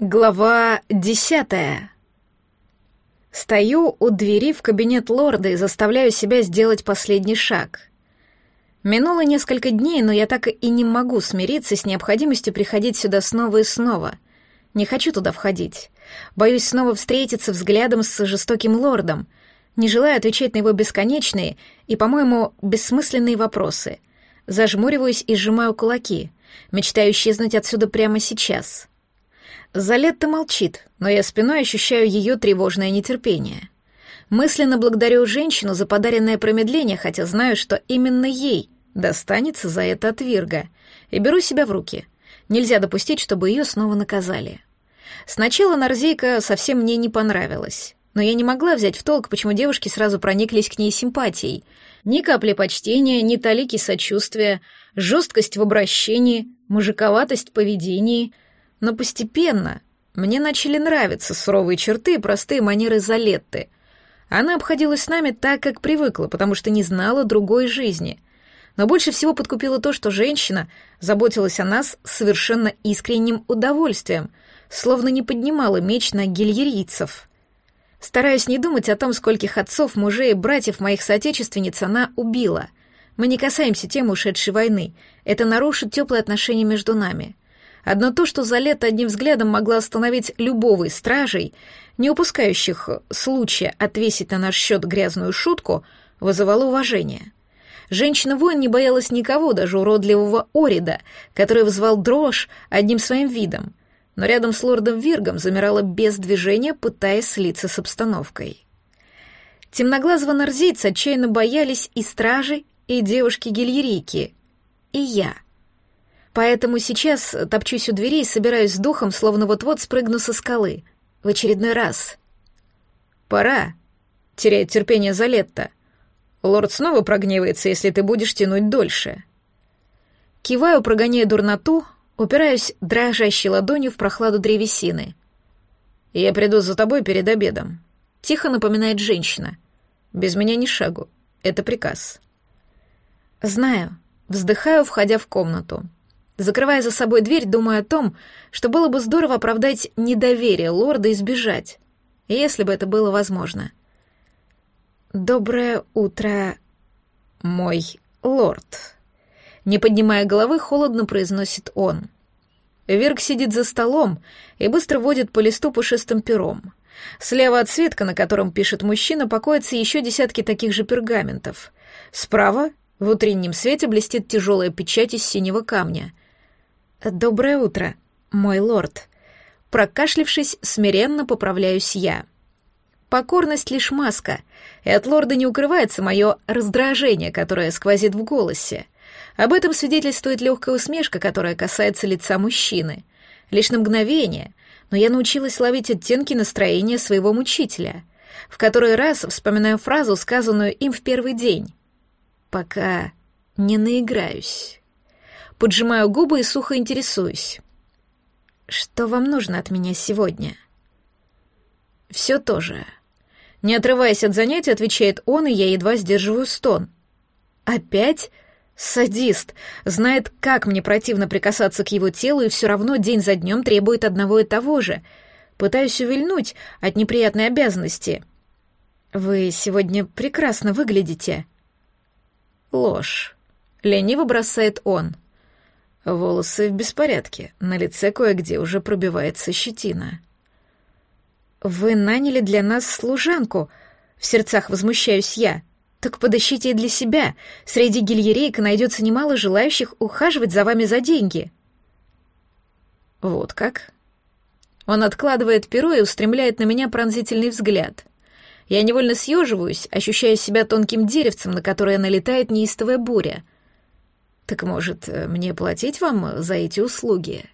Глава десятая. Стою у двери в кабинет лорда и заставляю себя сделать последний шаг. Минуло несколько дней, но я так и не могу смириться с необходимостью приходить сюда снова и снова. Не хочу туда входить. Боюсь снова встретиться взглядом с жестоким лордом. Не желаю отвечать на его бесконечные и, по-моему, бессмысленные вопросы. Зажмуриваюсь и сжимаю кулаки, мечтаю исчезнуть отсюда прямо сейчас. Залетта молчит, но я спиной ощущаю ее тревожное нетерпение. Мысленно благодарю женщину за подаренное промедление, хотя знаю, что именно ей достанется за это от Вирга, и беру себя в руки. Нельзя допустить, чтобы ее снова наказали. Сначала Нарзейка совсем мне не понравилась, но я не могла взять в толк, почему девушки сразу прониклись к ней симпатией. Ни капли почтения, ни талики сочувствия, жесткость в обращении, мужиковатость в поведении — но постепенно мне начали нравиться суровые черты и простые манеры Залетты. Она обходилась с нами так, как привыкла, потому что не знала другой жизни. Но больше всего подкупило то, что женщина заботилась о нас с совершенно искренним удовольствием, словно не поднимала меч на гильерийцев. Стараюсь не думать о том, скольких отцов, мужей и братьев моих соотечественниц она убила. Мы не касаемся темы ушедшей войны. Это нарушит теплые отношения между нами. Одно то, что за лето одним взглядом могла остановить любого из стражей, не упускающих случая отвесить на наш счет грязную шутку, вызывало уважение. Женщина-воин не боялась никого, даже уродливого Орида, который вызывал дрожь одним своим видом, но рядом с лордом Виргом замирала без движения, пытаясь слиться с обстановкой. Темноглазого нарзийца отчаянно боялись и стражи, и девушки-гильерийки, и я — Поэтому сейчас топчусь у дверей, собираюсь с духом, словно вот-вот спрыгну со скалы. В очередной раз. «Пора», — теряет терпение Залетта. «Лорд снова прогневается, если ты будешь тянуть дольше». Киваю, прогоняя дурноту, упираюсь дрожащей ладонью в прохладу древесины. «Я приду за тобой перед обедом», — тихо напоминает женщина. «Без меня ни шагу. Это приказ». «Знаю», — вздыхаю, входя в комнату. Закрывая за собой дверь, думаю о том, что было бы здорово оправдать недоверие лорда и сбежать, если бы это было возможно. «Доброе утро, мой лорд», — не поднимая головы, холодно произносит он. Вирк сидит за столом и быстро водит по листу пушистым пером. Слева от свитка, на котором пишет мужчина, покоятся еще десятки таких же пергаментов. Справа в утреннем свете блестит тяжелая печать из синего камня. «Доброе утро, мой лорд». Прокашлившись, смиренно поправляюсь я. Покорность лишь маска, и от лорда не укрывается мое раздражение, которое сквозит в голосе. Об этом свидетельствует легкая усмешка, которая касается лица мужчины. Лишь на мгновение, но я научилась ловить оттенки настроения своего мучителя. В который раз вспоминаю фразу, сказанную им в первый день. «Пока не наиграюсь» поджимаю губы и сухо интересуюсь. «Что вам нужно от меня сегодня?» «Все то же». Не отрываясь от занятия, отвечает он, и я едва сдерживаю стон. «Опять?» Садист. Знает, как мне противно прикасаться к его телу, и все равно день за днем требует одного и того же. Пытаюсь увильнуть от неприятной обязанности. Вы сегодня прекрасно выглядите. Ложь. Лениво бросает он. Волосы в беспорядке, на лице кое-где уже пробивается щетина. «Вы наняли для нас служанку», — в сердцах возмущаюсь я. «Так подыщите и для себя. Среди гильерейка найдется немало желающих ухаживать за вами за деньги». «Вот как?» Он откладывает перо и устремляет на меня пронзительный взгляд. Я невольно съеживаюсь, ощущая себя тонким деревцем, на которое налетает неистовая буря — так может, э, мне платить вам за эти услуги?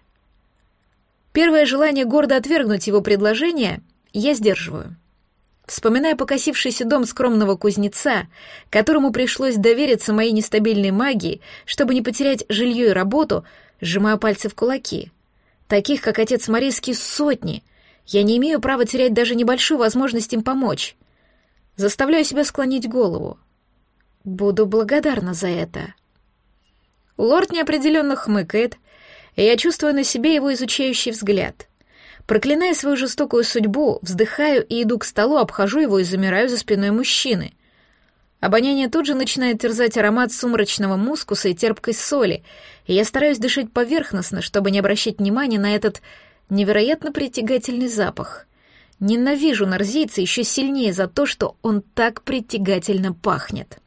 Первое желание гордо отвергнуть его предложение я сдерживаю. Вспоминая покосившийся дом скромного кузнеца, которому пришлось довериться моей нестабильной магии, чтобы не потерять жилье и работу, сжимаю пальцы в кулаки. Таких, как отец Марийский, сотни. Я не имею права терять даже небольшую возможность им помочь. Заставляю себя склонить голову. Буду благодарна за это. Лорд неопределенно хмыкает, и я чувствую на себе его изучающий взгляд. Проклиная свою жестокую судьбу, вздыхаю и иду к столу, обхожу его и замираю за спиной мужчины. Обоняние тут же начинает терзать аромат сумрачного мускуса и терпкой соли, и я стараюсь дышать поверхностно, чтобы не обращать внимания на этот невероятно притягательный запах. Ненавижу нарзийца еще сильнее за то, что он так притягательно пахнет.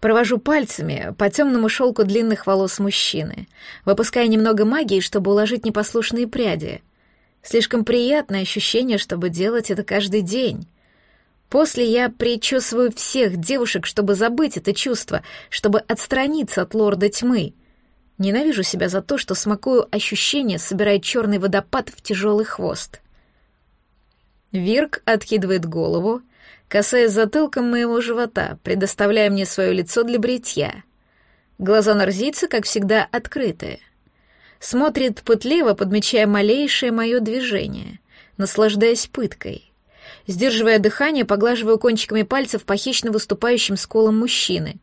Провожу пальцами по темному шелку длинных волос мужчины, выпуская немного магии, чтобы уложить непослушные пряди. Слишком приятное ощущение, чтобы делать это каждый день. После я причесываю всех девушек, чтобы забыть это чувство, чтобы отстраниться от лорда тьмы. Ненавижу себя за то, что смакую ощущение, собирая черный водопад в тяжелый хвост. Вирк откидывает голову, касаясь затылком моего живота, предоставляя мне свое лицо для бритья. Глаза нарзийца, как всегда, открытые. Смотрит пытливо, подмечая малейшее мое движение, наслаждаясь пыткой. Сдерживая дыхание, поглаживаю кончиками пальцев по хищно выступающим сколам мужчины.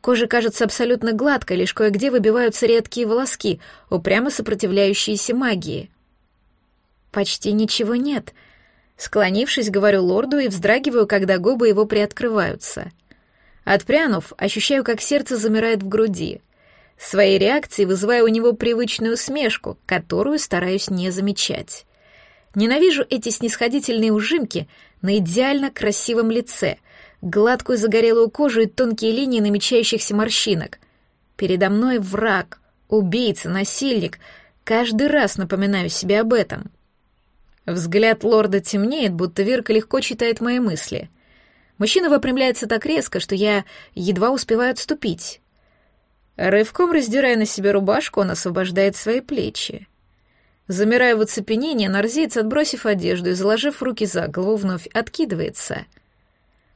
Кожа кажется абсолютно гладкой, лишь кое-где выбиваются редкие волоски, упрямо сопротивляющиеся магии. Почти ничего нет — Склонившись, говорю лорду и вздрагиваю, когда губы его приоткрываются. Отпрянув, ощущаю, как сердце замирает в груди. Своей реакцией вызываю у него привычную усмешку, которую стараюсь не замечать. Ненавижу эти снисходительные ужимки на идеально красивом лице, гладкую загорелую кожу и тонкие линии намечающихся морщинок. Передо мной враг, убийца, насильник. Каждый раз напоминаю себе об этом. Взгляд лорда темнеет, будто Вирка легко читает мои мысли. Мужчина выпрямляется так резко, что я едва успеваю отступить. Рывком раздирая на себе рубашку, он освобождает свои плечи. Замирая в оцепенении, нарзиец, отбросив одежду и заложив руки за голову, вновь откидывается.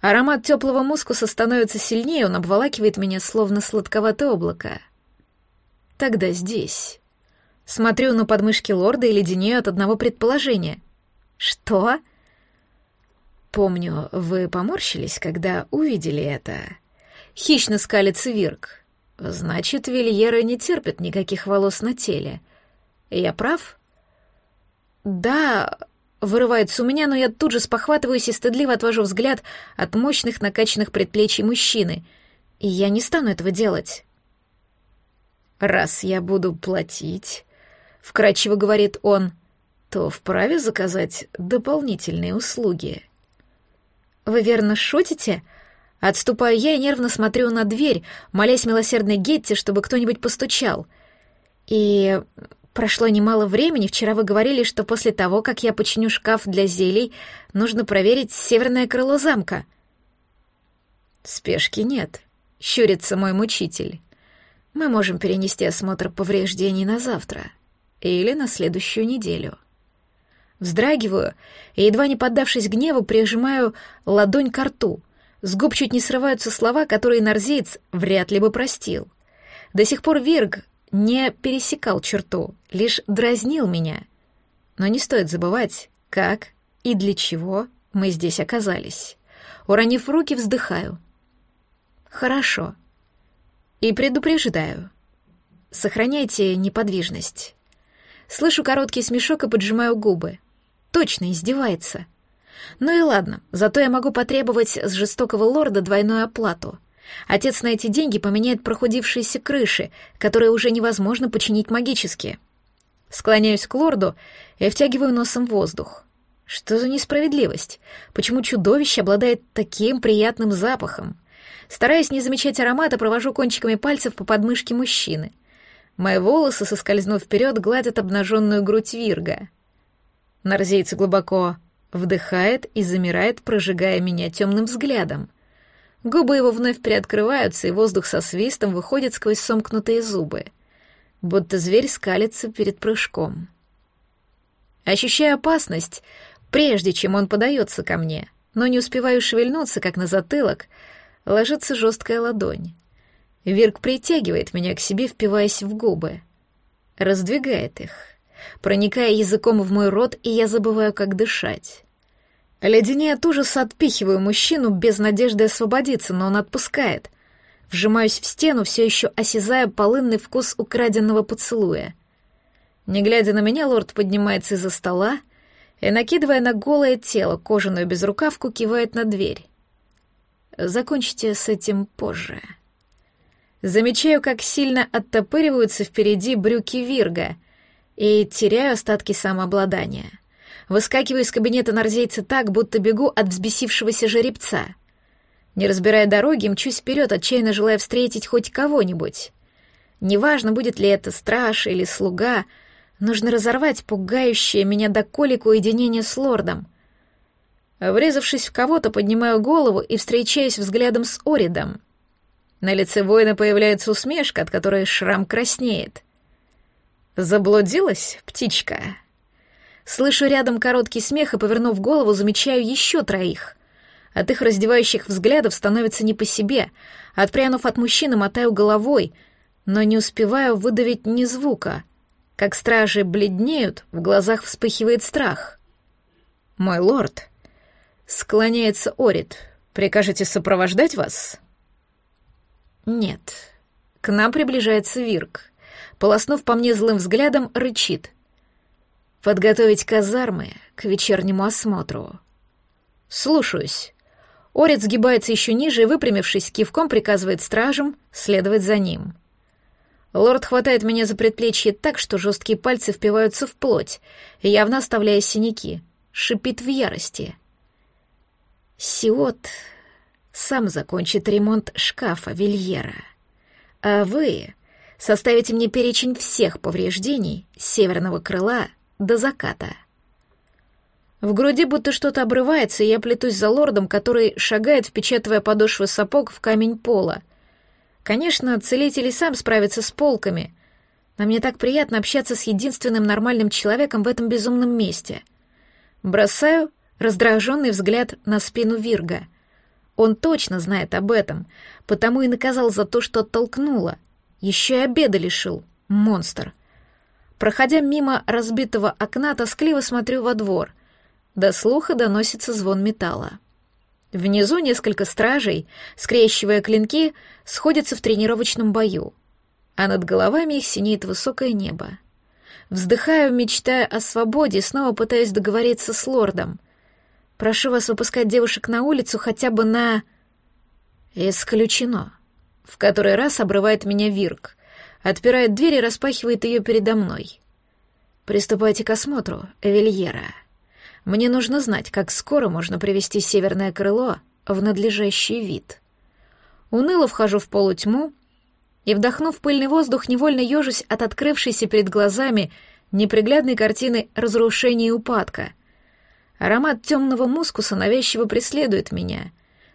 Аромат теплого мускуса становится сильнее, он обволакивает меня, словно сладковатое облако. Тогда здесь. Смотрю на подмышки лорда и леденею от одного предположения. «Что?» «Помню, вы поморщились, когда увидели это». Хищно скалится Вирк. «Значит, Вильера не терпит никаких волос на теле. Я прав?» «Да...» — вырывается у меня, но я тут же спохватываюсь и стыдливо отвожу взгляд от мощных накачанных предплечий мужчины. И я не стану этого делать. «Раз я буду платить...» — вкратчиво говорит он, — то вправе заказать дополнительные услуги. «Вы верно шутите?» Отступаю я и нервно смотрю на дверь, молясь милосердной Гетте, чтобы кто-нибудь постучал. И прошло немало времени, вчера вы говорили, что после того, как я починю шкаф для зелий, нужно проверить северное крыло замка. Спешки нет, щурится мой мучитель. Мы можем перенести осмотр повреждений на завтра или на следующую неделю. Вздрагиваю и, едва не поддавшись гневу, прижимаю ладонь к рту. С губ чуть не срываются слова, которые Нарзеец вряд ли бы простил. До сих пор Вирг не пересекал черту, лишь дразнил меня. Но не стоит забывать, как и для чего мы здесь оказались. Уронив руки, вздыхаю. Хорошо. И предупреждаю. Сохраняйте неподвижность. Слышу короткий смешок и поджимаю губы. Точно издевается. Ну и ладно, зато я могу потребовать с жестокого лорда двойную оплату. Отец на эти деньги поменяет прохудившиеся крыши, которые уже невозможно починить магически. Склоняюсь к лорду и втягиваю носом воздух. Что за несправедливость? Почему чудовище обладает таким приятным запахом? Стараясь не замечать аромата, провожу кончиками пальцев по подмышке мужчины. Мои волосы, соскользнув вперед, гладят обнаженную грудь Вирга. Нарзейц глубоко вдыхает и замирает, прожигая меня темным взглядом. Губы его вновь приоткрываются, и воздух со свистом выходит сквозь сомкнутые зубы, будто зверь скалится перед прыжком. Ощущаю опасность, прежде чем он подается ко мне, но не успеваю шевельнуться, как на затылок ложится жесткая ладонь. Вирк притягивает меня к себе, впиваясь в губы. Раздвигает их, проникая языком в мой рот, и я забываю, как дышать. Леденее от ужаса отпихиваю мужчину без надежды освободиться, но он отпускает. Вжимаюсь в стену, все еще осязая полынный вкус украденного поцелуя. Не глядя на меня, лорд поднимается из-за стола и, накидывая на голое тело кожаную безрукавку, кивает на дверь. Закончите с этим позже. Замечаю, как сильно оттопыриваются впереди брюки Вирга и теряю остатки самообладания. Выскакиваю из кабинета нарзейца так, будто бегу от взбесившегося жеребца. Не разбирая дороги, мчусь вперед, отчаянно желая встретить хоть кого-нибудь. Неважно, будет ли это страж или слуга, нужно разорвать пугающее меня до колик уединение с лордом. Врезавшись в кого-то, поднимаю голову и встречаюсь взглядом с Оридом. На лице воина появляется усмешка, от которой шрам краснеет. «Заблудилась, птичка?» Слышу рядом короткий смех и, повернув голову, замечаю еще троих. От их раздевающих взглядов становится не по себе. Отпрянув от мужчины, мотаю головой, но не успеваю выдавить ни звука. Как стражи бледнеют, в глазах вспыхивает страх. «Мой лорд», — склоняется Орит, — «прикажете сопровождать вас?» «Нет». К нам приближается Вирк. Полоснув по мне злым взглядом, рычит. «Подготовить казармы к вечернему осмотру». «Слушаюсь». Орец сгибается еще ниже и, выпрямившись, кивком приказывает стражам следовать за ним. Лорд хватает меня за предплечье так, что жесткие пальцы впиваются в плоть, явно оставляя синяки. Шипит в ярости. Сиот сам закончит ремонт шкафа Вильера. А вы составите мне перечень всех повреждений северного крыла до заката. В груди будто что-то обрывается, и я плетусь за лордом, который шагает, впечатывая подошвы сапог в камень пола. Конечно, целитель сам справится с полками, но мне так приятно общаться с единственным нормальным человеком в этом безумном месте. Бросаю раздраженный взгляд на спину Вирга. Он точно знает об этом, потому и наказал за то, что оттолкнула. Еще и обеда лишил. Монстр. Проходя мимо разбитого окна, тоскливо смотрю во двор. До слуха доносится звон металла. Внизу несколько стражей, скрещивая клинки, сходятся в тренировочном бою, а над головами их синеет высокое небо. Вздыхаю, мечтая о свободе, снова пытаясь договориться с лордом. Прошу вас выпускать девушек на улицу хотя бы на... Исключено. В который раз обрывает меня Вирк, отпирает дверь и распахивает ее передо мной. Приступайте к осмотру, Эвельера. Мне нужно знать, как скоро можно привести северное крыло в надлежащий вид. Уныло вхожу в полутьму и, вдохнув пыльный воздух, невольно ежусь от открывшейся перед глазами неприглядной картины разрушения и упадка. Аромат темного мускуса навязчиво преследует меня,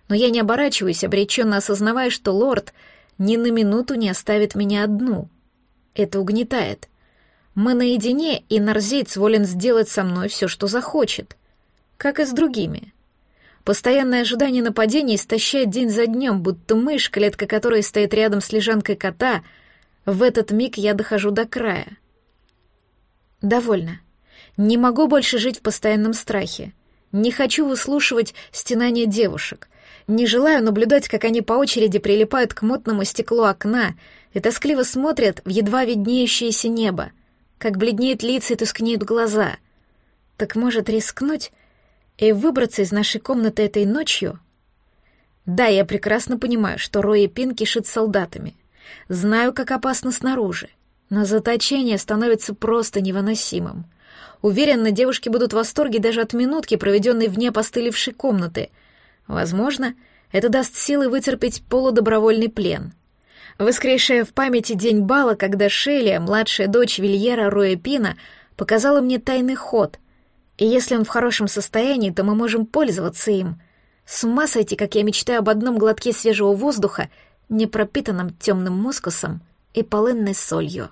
но я не оборачиваюсь, обреченно осознавая, что лорд ни на минуту не оставит меня одну. Это угнетает — мы наедине, и Нарзейц волен сделать со мной все, что захочет. Как и с другими. Постоянное ожидание нападения истощает день за днем, будто мышь, клетка которой стоит рядом с лежанкой кота. В этот миг я дохожу до края. Довольно. Не могу больше жить в постоянном страхе. Не хочу выслушивать стенания девушек. Не желаю наблюдать, как они по очереди прилипают к мутному стеклу окна и тоскливо смотрят в едва виднеющееся небо — как бледнеют лица и тускнеют глаза. Так может рискнуть и выбраться из нашей комнаты этой ночью? Да, я прекрасно понимаю, что Рой и Пин кишит солдатами. Знаю, как опасно снаружи, но заточение становится просто невыносимым. Уверена, девушки будут в восторге даже от минутки, проведенной вне постылившей комнаты. Возможно, это даст силы вытерпеть полудобровольный плен — воскресшая в памяти день бала, когда Шелия, младшая дочь Вильера Роя Пина, показала мне тайный ход. И если он в хорошем состоянии, то мы можем пользоваться им. С ума сойти, как я мечтаю об одном глотке свежего воздуха, не пропитанном темным мускусом и полынной солью.